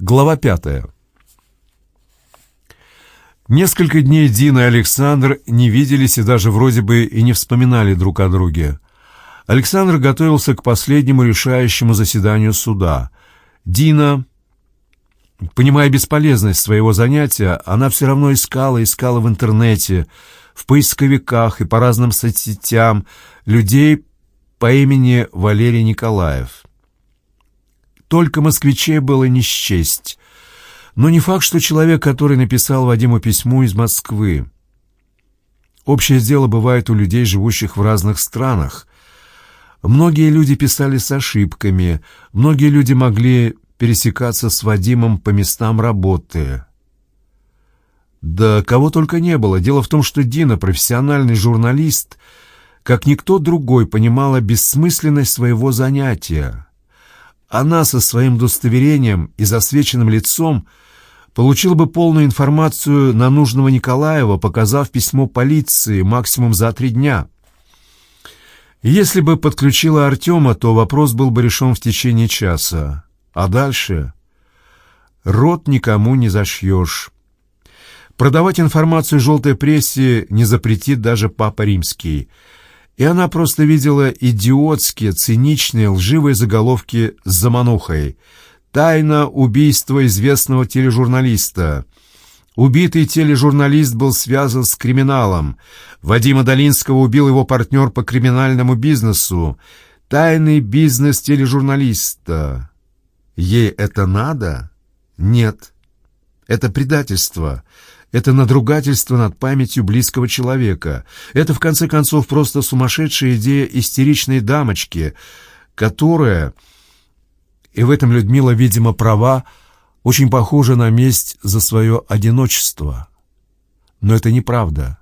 Глава пятая. Несколько дней Дина и Александр не виделись и даже вроде бы и не вспоминали друг о друге. Александр готовился к последнему решающему заседанию суда. Дина, понимая бесполезность своего занятия, она все равно искала, искала в интернете, в поисковиках и по разным соцсетям людей по имени Валерий Николаев. Только москвичей было не счесть. Но не факт, что человек, который написал Вадиму письмо из Москвы. Общее дело бывает у людей, живущих в разных странах. Многие люди писали с ошибками, многие люди могли пересекаться с Вадимом по местам работы. Да кого только не было. Дело в том, что Дина, профессиональный журналист, как никто другой, понимала бессмысленность своего занятия. Она со своим удостоверением и засвеченным лицом – получил бы полную информацию на нужного Николаева, показав письмо полиции максимум за три дня. Если бы подключила Артема, то вопрос был бы решен в течение часа. А дальше... Рот никому не зашьешь. Продавать информацию желтой прессе не запретит даже Папа Римский. И она просто видела идиотские, циничные, лживые заголовки с заманухой — Тайна убийства известного тележурналиста. Убитый тележурналист был связан с криминалом. Вадима Долинского убил его партнер по криминальному бизнесу. Тайный бизнес тележурналиста. Ей это надо? Нет. Это предательство. Это надругательство над памятью близкого человека. Это, в конце концов, просто сумасшедшая идея истеричной дамочки, которая и в этом Людмила, видимо, права, очень похожа на месть за свое одиночество. Но это неправда.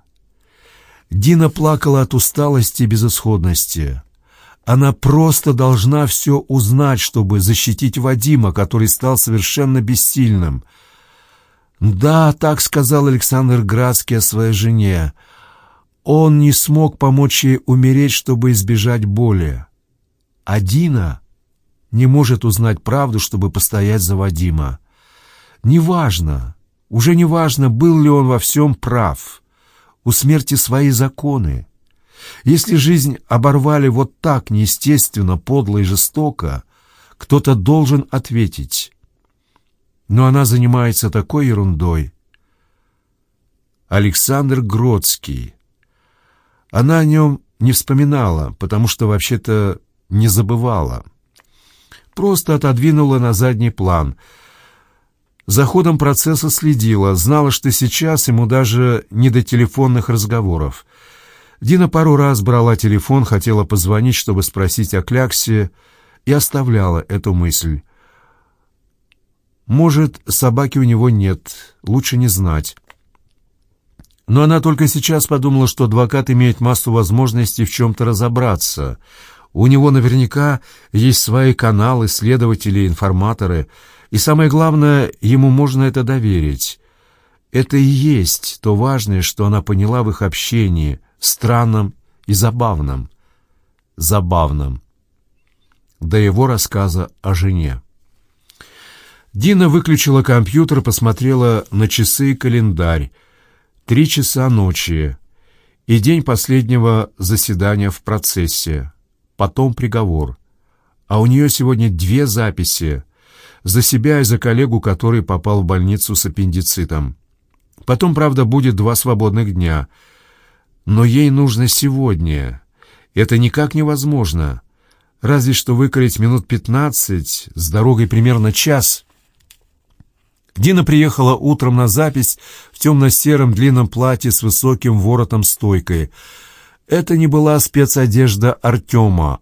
Дина плакала от усталости и безысходности. Она просто должна все узнать, чтобы защитить Вадима, который стал совершенно бессильным. «Да», — так сказал Александр Градский о своей жене, — «он не смог помочь ей умереть, чтобы избежать боли. А Дина...» не может узнать правду, чтобы постоять за Вадима. Неважно, уже неважно, был ли он во всем прав. У смерти свои законы. Если жизнь оборвали вот так неестественно, подло и жестоко, кто-то должен ответить. Но она занимается такой ерундой. Александр Гродский. Она о нем не вспоминала, потому что вообще-то не забывала просто отодвинула на задний план. За ходом процесса следила, знала, что сейчас ему даже не до телефонных разговоров. Дина пару раз брала телефон, хотела позвонить, чтобы спросить о Кляксе, и оставляла эту мысль. Может, собаки у него нет, лучше не знать. Но она только сейчас подумала, что адвокат имеет массу возможностей в чем-то разобраться — у него наверняка есть свои каналы, следователи, информаторы. И самое главное, ему можно это доверить. Это и есть то важное, что она поняла в их общении, странном и забавном. Забавном. До его рассказа о жене. Дина выключила компьютер, посмотрела на часы и календарь. Три часа ночи и день последнего заседания в процессе потом приговор. А у нее сегодня две записи. За себя и за коллегу, который попал в больницу с аппендицитом. Потом, правда, будет два свободных дня. Но ей нужно сегодня. Это никак невозможно. Разве что выкорить минут пятнадцать, с дорогой примерно час. Дина приехала утром на запись в темно-сером длинном платье с высоким воротом-стойкой — это не была спецодежда Артема.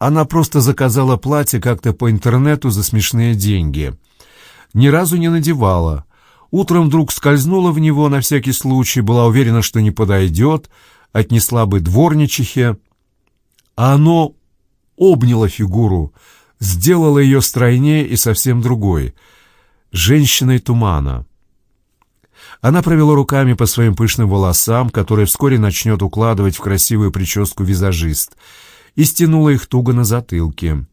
Она просто заказала платье как-то по интернету за смешные деньги. Ни разу не надевала. Утром вдруг скользнула в него на всякий случай, была уверена, что не подойдет, отнесла бы дворничихе. А оно обняло фигуру, сделало ее стройнее и совсем другой. Женщиной тумана. Она провела руками по своим пышным волосам, которые вскоре начнет укладывать в красивую прическу визажист, и стянула их туго на затылке.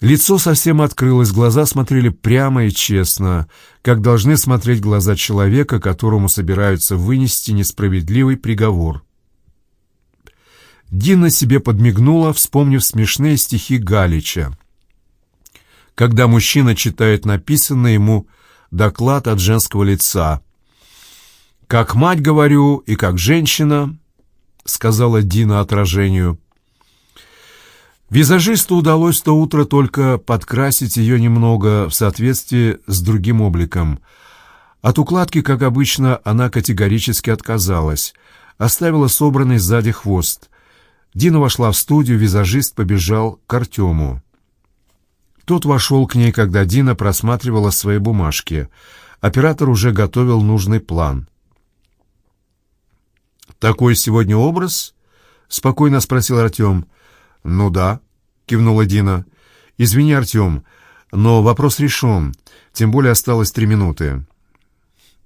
Лицо совсем открылось, глаза смотрели прямо и честно, как должны смотреть глаза человека, которому собираются вынести несправедливый приговор. Дина себе подмигнула, вспомнив смешные стихи Галича. Когда мужчина читает написанный ему доклад от женского лица. «Как мать говорю и как женщина», — сказала Дина отражению, — Визажисту удалось то утро только подкрасить ее немного в соответствии с другим обликом. От укладки, как обычно, она категорически отказалась. Оставила собранный сзади хвост. Дина вошла в студию, визажист побежал к Артему. Тот вошел к ней, когда Дина просматривала свои бумажки. Оператор уже готовил нужный план. «Такой сегодня образ?» — спокойно спросил Артем. «Ну да», — кивнула Дина. «Извини, Артем, но вопрос решен, тем более осталось три минуты».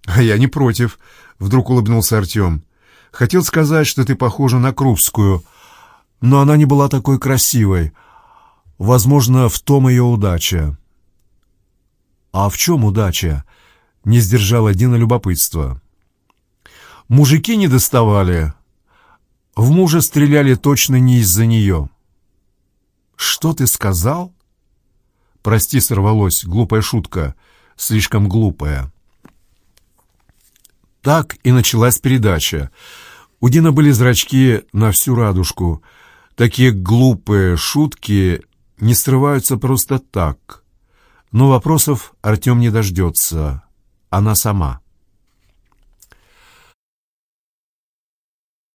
«А я не против», — вдруг улыбнулся Артем. «Хотел сказать, что ты похожа на Крупскую, но она не была такой красивой. Возможно, в том ее удача». «А в чем удача?» — не сдержала Дина любопытства. «Мужики не доставали. В мужа стреляли точно не из-за нее». «Что ты сказал?» «Прости, сорвалось. Глупая шутка. Слишком глупая». Так и началась передача. У Дина были зрачки на всю радужку. Такие глупые шутки не срываются просто так. Но вопросов Артем не дождется. Она сама.